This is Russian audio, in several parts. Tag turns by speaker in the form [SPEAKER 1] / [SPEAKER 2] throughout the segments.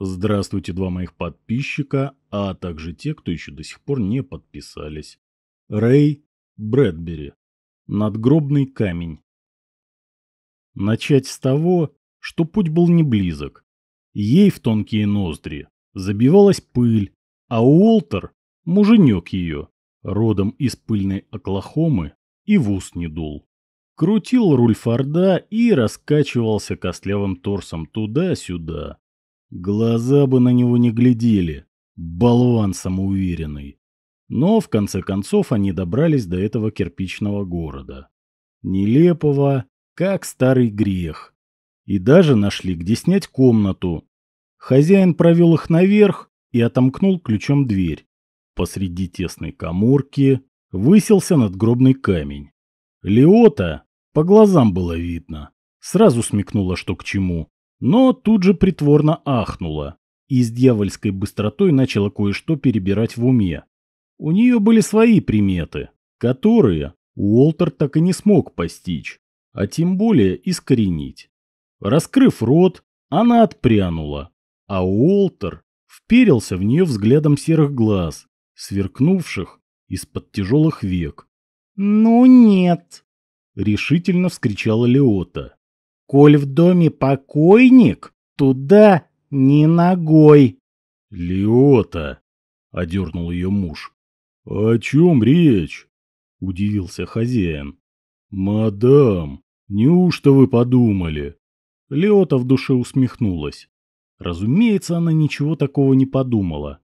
[SPEAKER 1] Здравствуйте, два моих подписчика, а также те, кто еще до сих пор не подписались. Рэй Брэдбери. Надгробный камень. Начать с того, что путь был не близок. Ей в тонкие ноздри забивалась пыль, а Уолтер, муженек ее, родом из пыльной Оклахомы, и в ус не дул. Крутил руль Форда и раскачивался костлявым торсом туда-сюда. Глаза бы на него не глядели, болван самоуверенный. Но в конце концов они добрались до этого кирпичного города. Нелепого, как старый грех. И даже нашли, где снять комнату. Хозяин провел их наверх и отомкнул ключом дверь. Посреди тесной коморки высился надгробный камень. Леота по глазам было видно. Сразу смекнула, что к чему. Но тут же притворно ахнула. И с дьявольской быстротой начала кое-что перебирать в уме. У нее были свои приметы, которые Уолтер так и не смог постичь, а тем более искоренить. Раскрыв рот, она отпрянула, а Уолтер вперился в нее взглядом серых глаз, сверкнувших из-под тяжелых век.
[SPEAKER 2] «Ну нет!»
[SPEAKER 1] — решительно вскричала Леота.
[SPEAKER 2] «Коль в доме покойник, туда ни ногой!»
[SPEAKER 1] «Леота!» — одернул ее муж. «О чем речь?» — удивился хозяин. «Мадам, неужто вы подумали?» Леота в душе усмехнулась. Разумеется, она ничего такого не подумала.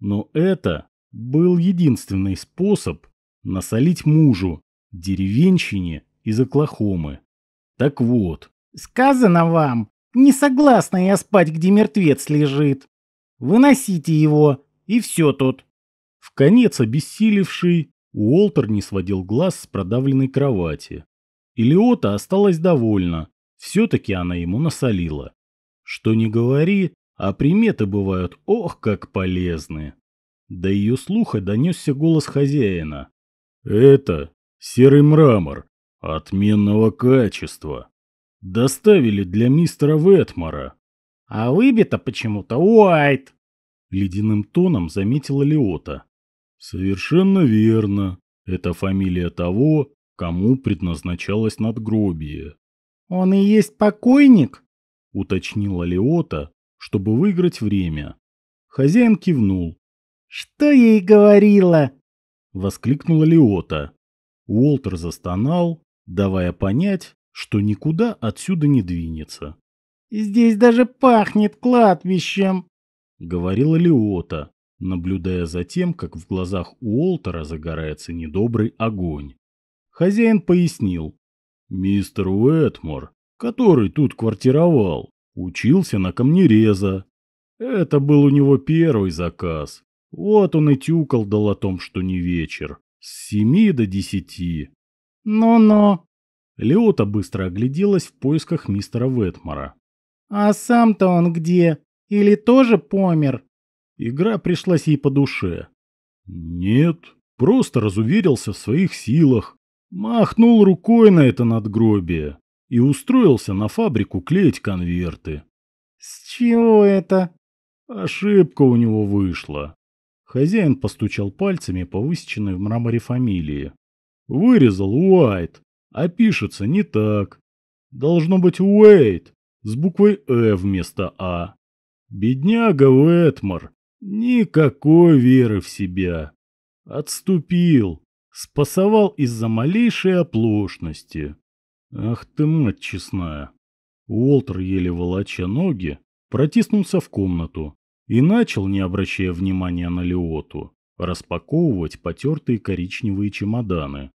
[SPEAKER 1] Но это был единственный способ насолить мужу, деревенщине из Оклахомы. Так вот.
[SPEAKER 2] «Сказано вам, не согласна я спать, где мертвец лежит. Выносите его, и все тут».
[SPEAKER 1] В конец обессилевший, Уолтер не сводил глаз с продавленной кровати. Илиота осталась довольна, все-таки она ему насолила. Что не говори, а приметы бывают ох как полезны. До ее слуха донесся голос хозяина. «Это серый мрамор, отменного качества. Доставили для мистера Ветмора».
[SPEAKER 2] «А выбито почему-то Уайт», —
[SPEAKER 1] ледяным тоном заметила Леота. «Совершенно верно. Это фамилия того, кому предназначалось надгробие».
[SPEAKER 2] «Он и есть покойник?»
[SPEAKER 1] — уточнила Леота, чтобы выиграть время. Хозяин кивнул.
[SPEAKER 2] «Что ей говорила?»
[SPEAKER 1] — воскликнула Леота. Уолтер застонал, давая понять, что никуда отсюда не двинется.
[SPEAKER 2] «Здесь даже пахнет кладбищем», —
[SPEAKER 1] говорила Леота, наблюдая за тем, как в глазах Уолтера загорается недобрый огонь. Хозяин пояснил. «Мистер Уэтмор, который тут квартировал, учился на камнереза. Это был у него первый заказ, вот он и тюкал дал о том, что не вечер. С семи до десяти.
[SPEAKER 2] Ну-ну.
[SPEAKER 1] Леота быстро огляделась в поисках мистера Ветмора.
[SPEAKER 2] А сам-то он где? Или тоже помер?
[SPEAKER 1] Игра пришлась ей по душе. Нет, просто разуверился в своих силах. Махнул рукой на это надгробие и устроился на фабрику клеить конверты.
[SPEAKER 2] С чего это?
[SPEAKER 1] Ошибка у него вышла. Хозяин постучал пальцами по высеченной в мраморе фамилии. Вырезал Уайт, а пишется не так. Должно быть Уэйт с буквой «э» вместо «а». Бедняга Уэтмор, никакой веры в себя. Отступил, спасовал из-за малейшей оплошности. Ах ты, мать честная. Уолтер, еле волоча ноги, протиснулся в комнату и начал, не обращая внимания на Леоту, распаковывать потертые коричневые чемоданы.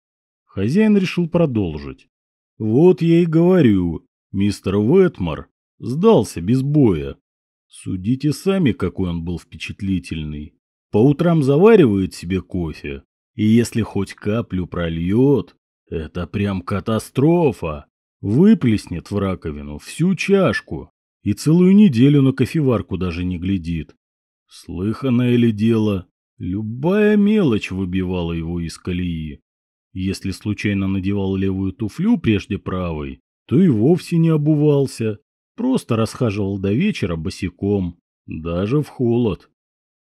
[SPEAKER 1] Хозяин решил продолжить. «Вот я и говорю, мистер Уэтмор сдался без боя. Судите сами, какой он был впечатлительный. По утрам заваривает себе кофе, и если хоть каплю прольет, это прям катастрофа. Выплеснет в раковину всю чашку, и целую неделю на кофеварку даже не глядит. Слыханное ли дело? Любая мелочь выбивала его из колеи. Если случайно надевал левую туфлю прежде правой, то и вовсе не обувался, просто расхаживал до вечера босиком, Даже в холод.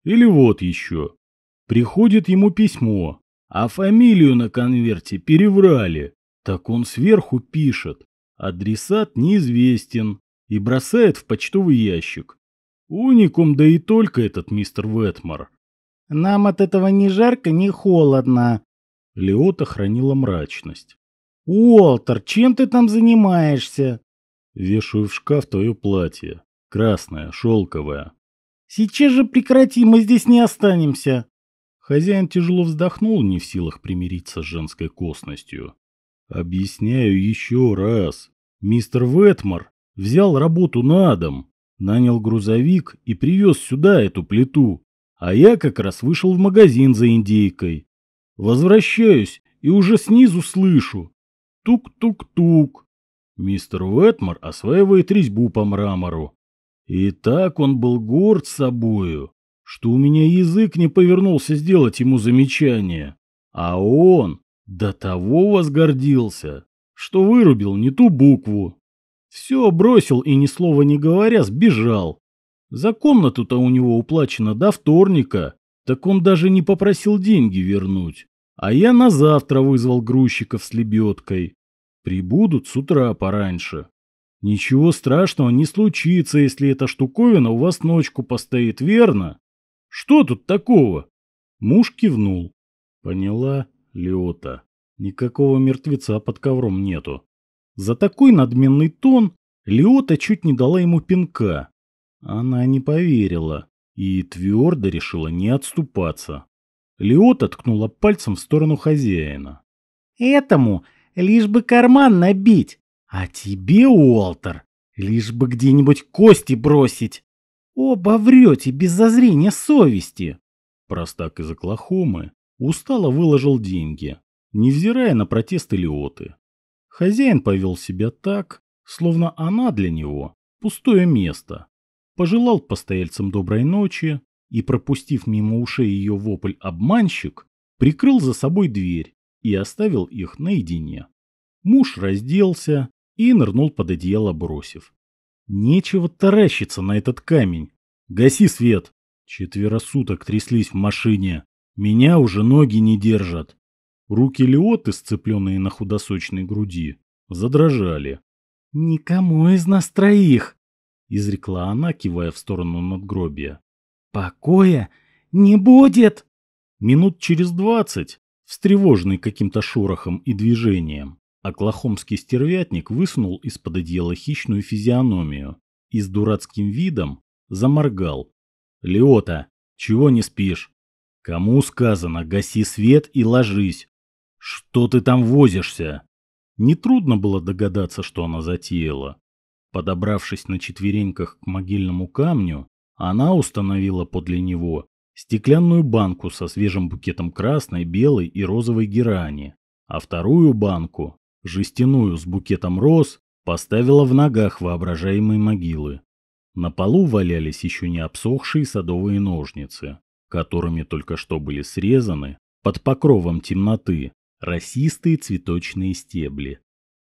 [SPEAKER 1] Или вот еще. Приходит ему письмо, а фамилию на конверте переврали. Так он сверху пишет. Адресат неизвестен и бросает в почтовый ящик. Уникум, да и только этот мистер Ветмор.
[SPEAKER 2] Нам от этого ни жарко, ни холодно.
[SPEAKER 1] Леота хранила мрачность.
[SPEAKER 2] Уолтер, чем ты там занимаешься?
[SPEAKER 1] Вешаю в шкаф твое платье. Красное, шелковое.
[SPEAKER 2] Сейчас же прекрати, мы здесь не останемся.
[SPEAKER 1] Хозяин тяжело вздохнул, не в силах примириться с женской косностью. Объясняю еще раз. Мистер Ветмор взял работу на дом, нанял грузовик и привез сюда эту плиту. А я как раз вышел в магазин за индейкой. Возвращаюсь и уже снизу слышу. Тук-тук-тук. Мистер Ветмор осваивает резьбу по мрамору. И так он был горд собою, что у меня язык не повернулся сделать ему замечание. А он до того возгордился, что вырубил не ту букву. Все бросил и ни слова не говоря сбежал. За комнату-то у него уплачено до вторника, так он даже не попросил деньги вернуть. А я на завтра вызвал грузчиков с лебедкой. Прибудут с утра пораньше. Ничего страшного не случится, если эта штуковина у вас ночку постоит, верно? Что тут такого? Муж кивнул. Поняла, Леота. Никакого мертвеца под ковром нету. За такой надменный тон Леота чуть не дала ему пинка. Она не поверила и твердо решила не отступаться. Леота ткнула пальцем в сторону хозяина.
[SPEAKER 2] «Этому лишь бы карман набить, а тебе, Уолтер, лишь бы где-нибудь кости бросить. Оба врете без зазрения совести».
[SPEAKER 1] Простак из Оклахомы устало выложил деньги, невзирая на протесты Леоты. Хозяин повел себя так, словно она для него пустое место. Пожелал постояльцам доброй ночи и, пропустив мимо ушей ее вопль обманщик, прикрыл за собой дверь и оставил их наедине. Муж разделся и нырнул под одеяло, бросив. Нечего таращиться на этот камень. Гаси свет. Четверо суток тряслись в машине. Меня уже ноги не держат. Руки Леоты, сцепленные на худосочной груди, задрожали.
[SPEAKER 2] «Никому из нас троих!»
[SPEAKER 1] — изрекла она, кивая в сторону надгробия.
[SPEAKER 2] «Покоя не будет!»
[SPEAKER 1] Минут через двадцать, встревоженный каким-то шорохом и движением, оклахомский стервятник высунул из-под одеяла хищную физиономию и с дурацким видом заморгал. «Леота, чего не спишь? Кому сказано, гаси свет и ложись, «Что ты там возишься?» Нетрудно было догадаться, что она затеяла. Подобравшись на четвереньках к могильному камню, она установила подле него стеклянную банку со свежим букетом красной, белой и розовой герани, а вторую банку, жестяную с букетом роз, поставила в ногах воображаемой могилы. На полу валялись еще не обсохшие садовые ножницы, которыми только что были срезаны под покровом темноты росистые цветочные стебли.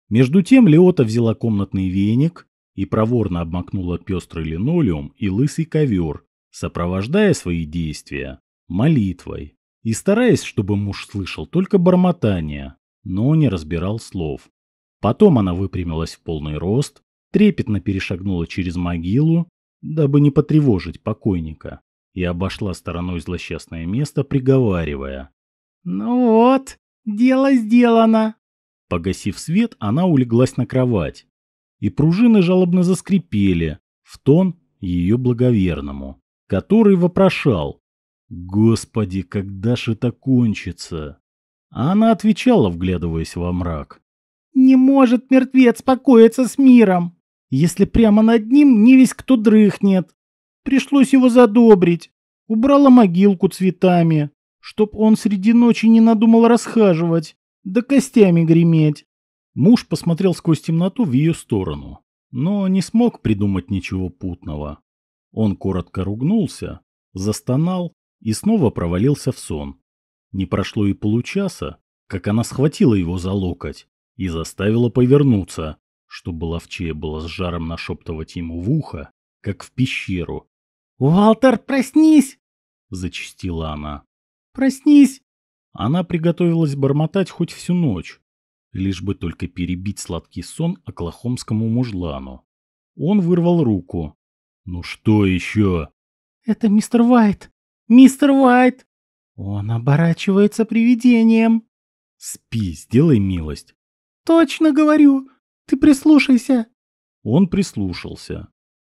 [SPEAKER 1] Между тем Леота взяла комнатный веник и проворно обмакнула пестрый линолеум и лысый ковер, сопровождая свои действия молитвой и стараясь, чтобы муж слышал только бормотание, но не разбирал слов. Потом она выпрямилась в полный рост, трепетно перешагнула через могилу, дабы не потревожить покойника, и обошла стороной злосчастное место, приговаривая.
[SPEAKER 2] «Ну вот, Дело сделано.
[SPEAKER 1] Погасив свет, она улеглась на кровать, и пружины жалобно заскрипели в тон ее благоверному, который вопрошал «Господи, когда ж это кончится?» А она отвечала, вглядываясь во мрак.
[SPEAKER 2] «Не может мертвец покоиться с миром, если прямо над ним не весь кто дрыхнет. Пришлось его задобрить. Убрала могилку цветами, чтоб он среди ночи не надумал расхаживать, да костями греметь.
[SPEAKER 1] Муж посмотрел сквозь темноту в ее сторону, но не смог придумать ничего путного. Он коротко ругнулся, застонал и снова провалился в сон. Не прошло и получаса, как она схватила его за локоть и заставила повернуться, чтобы ловчее было с жаром нашептывать ему в ухо, как в пещеру.
[SPEAKER 2] «Уолтер, проснись!» — зачастила она. «Проснись!»
[SPEAKER 1] Она приготовилась бормотать хоть всю ночь, лишь бы только перебить сладкий сон оклахомскому мужлану. Он вырвал руку. «Ну что еще?»
[SPEAKER 2] «Это мистер Уайт! Мистер Уайт! Он оборачивается привидением!»
[SPEAKER 1] «Спи, сделай милость!»
[SPEAKER 2] «Точно говорю! Ты прислушайся!»
[SPEAKER 1] Он прислушался.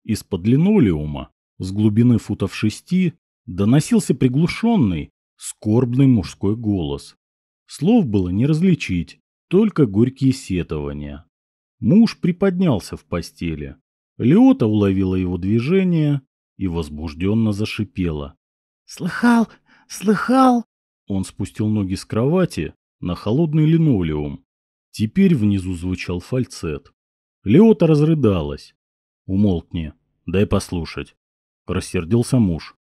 [SPEAKER 1] Из-под линолеума, с глубины футов шести, доносился приглушенный, скорбный мужской голос. Слов было не различить, только горькие сетования. Муж приподнялся в постели. Леота уловила его движение и возбужденно зашипела.
[SPEAKER 2] «Слыхал? Слыхал?»
[SPEAKER 1] Он спустил ноги с кровати на холодный линолеум. Теперь внизу звучал фальцет. Леота разрыдалась. «Умолкни, дай послушать», — рассердился муж.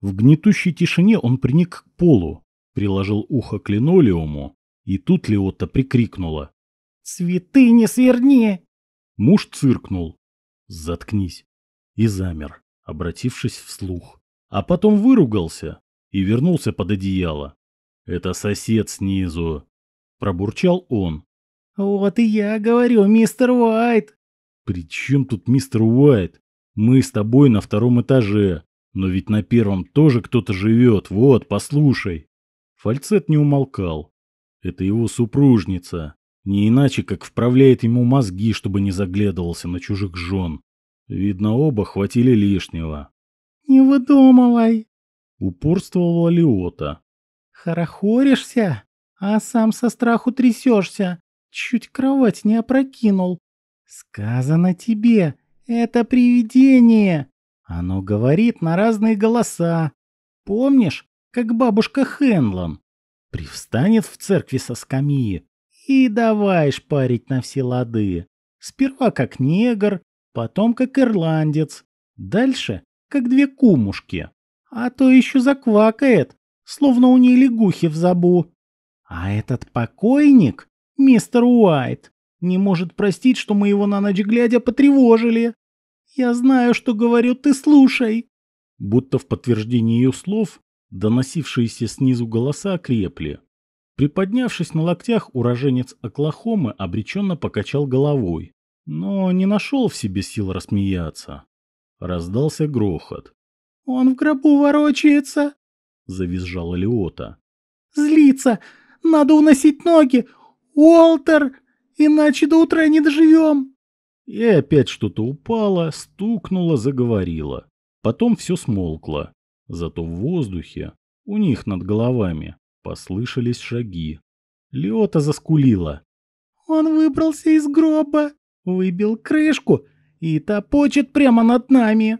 [SPEAKER 1] В гнетущей тишине он приник к полу, приложил ухо к линолеуму, и тут Леота прикрикнула.
[SPEAKER 2] «Цветы не сверни!»
[SPEAKER 1] Муж циркнул. «Заткнись!» И замер, обратившись вслух. А потом выругался и вернулся под одеяло. «Это сосед снизу!» Пробурчал он.
[SPEAKER 2] «Вот и я говорю, мистер Уайт!»
[SPEAKER 1] «При чем тут мистер Уайт? Мы с тобой на втором этаже, но ведь на первом тоже кто-то живет, вот, послушай!» Фальцет не умолкал. Это его супружница. Не иначе, как вправляет ему мозги, чтобы не заглядывался на чужих жен. Видно, оба хватили лишнего.
[SPEAKER 2] «Не выдумывай!»
[SPEAKER 1] Упорствовала Лиота.
[SPEAKER 2] «Хорохоришься, а сам со страху трясешься. Чуть кровать не опрокинул. Сказано тебе, это привидение. Оно говорит на разные голоса. Помнишь, как бабушка Хенлон? Привстанет в церкви со скамьи и давай шпарить на все лады. Сперва как негр, потом как ирландец, дальше как две кумушки. А то еще заквакает, словно у ней лягухи в забу. А этот покойник, мистер Уайт, не может простить, что мы его на ночь глядя потревожили. Я знаю, что говорю, ты слушай.
[SPEAKER 1] Будто в подтверждение ее слов, доносившиеся снизу голоса окрепли. Приподнявшись на локтях, уроженец Оклахомы обреченно покачал головой, но не нашел в себе сил рассмеяться. Раздался грохот.
[SPEAKER 2] «Он в гробу ворочается!» — завизжала Леота. «Злится! Надо уносить ноги! Уолтер! Иначе до утра не доживем!»
[SPEAKER 1] И опять что-то упало, стукнуло, заговорило. Потом все смолкло. Зато в воздухе, у них над головами, послышались шаги. Леота заскулила.
[SPEAKER 2] «Он выбрался из гроба, выбил крышку и топочет прямо над нами!»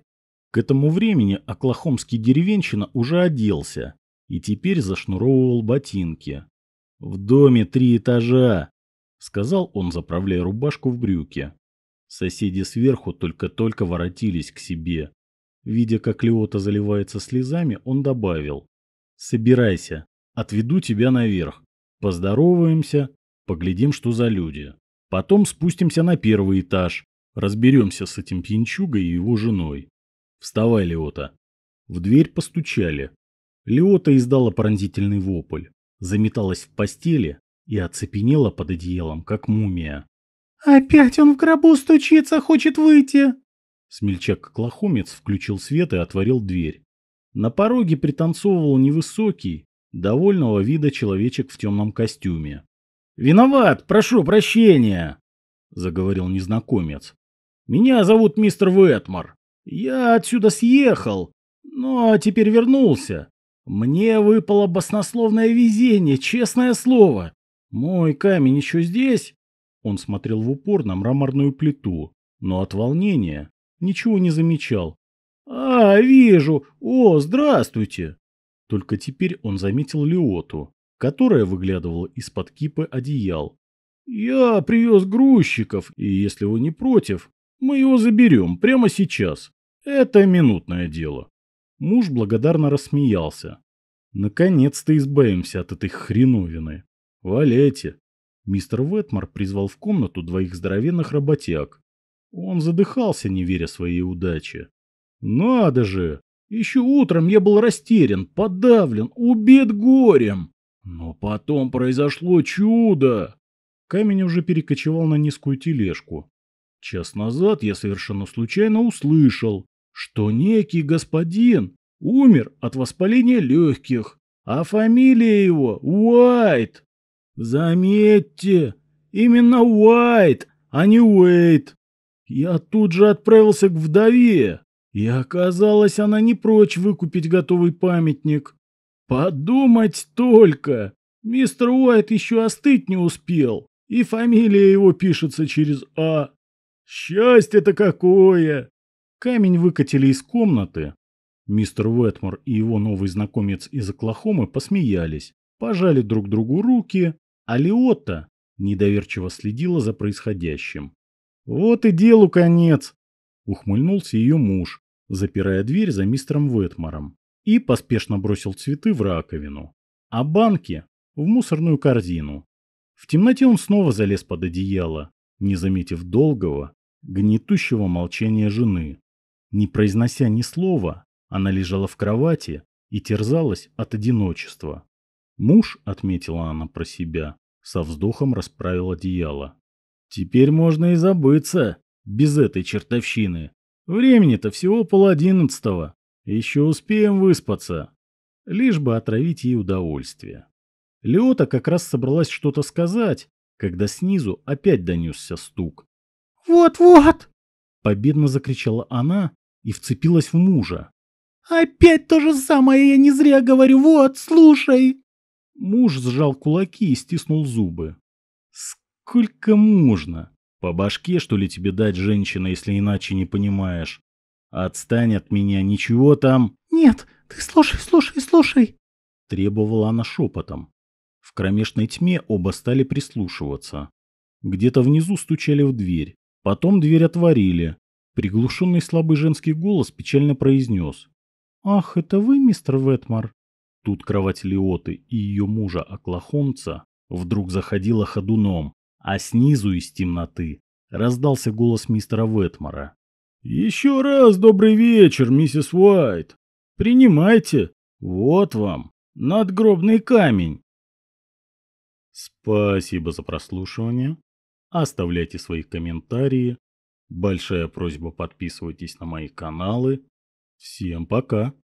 [SPEAKER 1] К этому времени оклахомский деревенщина уже оделся и теперь зашнуровывал ботинки. «В доме три этажа», — сказал он, заправляя рубашку в брюки. Соседи сверху только-только воротились к себе. Видя, как Леота заливается слезами, он добавил. «Собирайся, отведу тебя наверх. Поздороваемся, поглядим, что за люди. Потом спустимся на первый этаж, разберемся с этим пьянчугой и его женой. Вставай, Леота». В дверь постучали. Леота издала пронзительный вопль заметалась в постели и оцепенела под одеялом, как мумия.
[SPEAKER 2] «Опять он в гробу стучится, хочет выйти!»
[SPEAKER 1] Смельчак-клохомец включил свет и отворил дверь. На пороге пританцовывал невысокий, довольного вида человечек в темном костюме. «Виноват, прошу прощения!» — заговорил незнакомец. «Меня зовут мистер Вэтмор. Я отсюда съехал, но теперь вернулся. Мне выпало баснословное везение, честное слово. Мой камень еще здесь? Он смотрел в упор на мраморную плиту, но от волнения ничего не замечал. «А, вижу! О, здравствуйте!» Только теперь он заметил Леоту, которая выглядывала из-под кипы одеял. «Я привез грузчиков, и если вы не против, мы его заберем прямо сейчас. Это минутное дело». Муж благодарно рассмеялся. Наконец-то избавимся от этой хреновины. Валяйте. Мистер Ветмар призвал в комнату двоих здоровенных работяг. Он задыхался, не веря своей удаче. Надо же! Еще утром я был растерян, подавлен, убит горем. Но потом произошло чудо. Камень уже перекочевал на низкую тележку. Час назад я совершенно случайно услышал, что некий господин умер от воспаления легких, а фамилия его Уайт. Заметьте, именно Уайт, а не Уэйт. Я тут же отправился к вдове, и оказалось, она не прочь выкупить готовый памятник. Подумать только! Мистер Уайт еще остыть не успел, и фамилия его пишется через «А». Счастье-то какое! Камень выкатили из комнаты. Мистер Уэтмор и его новый знакомец из Оклахомы посмеялись, пожали друг другу руки, а Лиотта недоверчиво следила за происходящим. «Вот и делу конец!» — ухмыльнулся ее муж, запирая дверь за мистером Уэтмором, и поспешно бросил цветы в раковину, а банки — в мусорную корзину. В темноте он снова залез под одеяло, не заметив долгого, гнетущего молчания жены. Не произнося ни слова, она лежала в кровати и терзалась от одиночества. Муж, отметила она про себя, со вздохом расправил одеяло. Теперь можно и забыться, без этой чертовщины. Времени-то всего пол одиннадцатого. Еще успеем выспаться. Лишь бы отравить ей удовольствие. Леота как раз собралась что-то сказать, когда снизу опять донесся стук.
[SPEAKER 2] «Вот-вот!»
[SPEAKER 1] — победно закричала она и вцепилась в мужа.
[SPEAKER 2] «Опять то же самое я не зря говорю, вот, слушай!»
[SPEAKER 1] Муж сжал кулаки и стиснул зубы. «Сколько можно? По башке, что ли, тебе дать, женщина, если иначе не понимаешь? Отстань от меня, ничего там...»
[SPEAKER 2] «Нет, ты слушай, слушай, слушай!»
[SPEAKER 1] Требовала она шепотом. В кромешной тьме оба стали прислушиваться. Где-то внизу стучали в дверь. Потом дверь отворили. Приглушенный слабый женский голос печально произнес.
[SPEAKER 2] «Ах, это вы, мистер Ветмар?»
[SPEAKER 1] Тут кровать Лиоты и ее мужа Оклахомца вдруг заходила ходуном, а снизу из темноты раздался голос мистера Ветмара. «Еще раз добрый вечер, миссис Уайт. Принимайте. Вот вам надгробный камень». Спасибо за прослушивание. Оставляйте свои комментарии. Большая просьба подписывайтесь на мои каналы. Всем пока.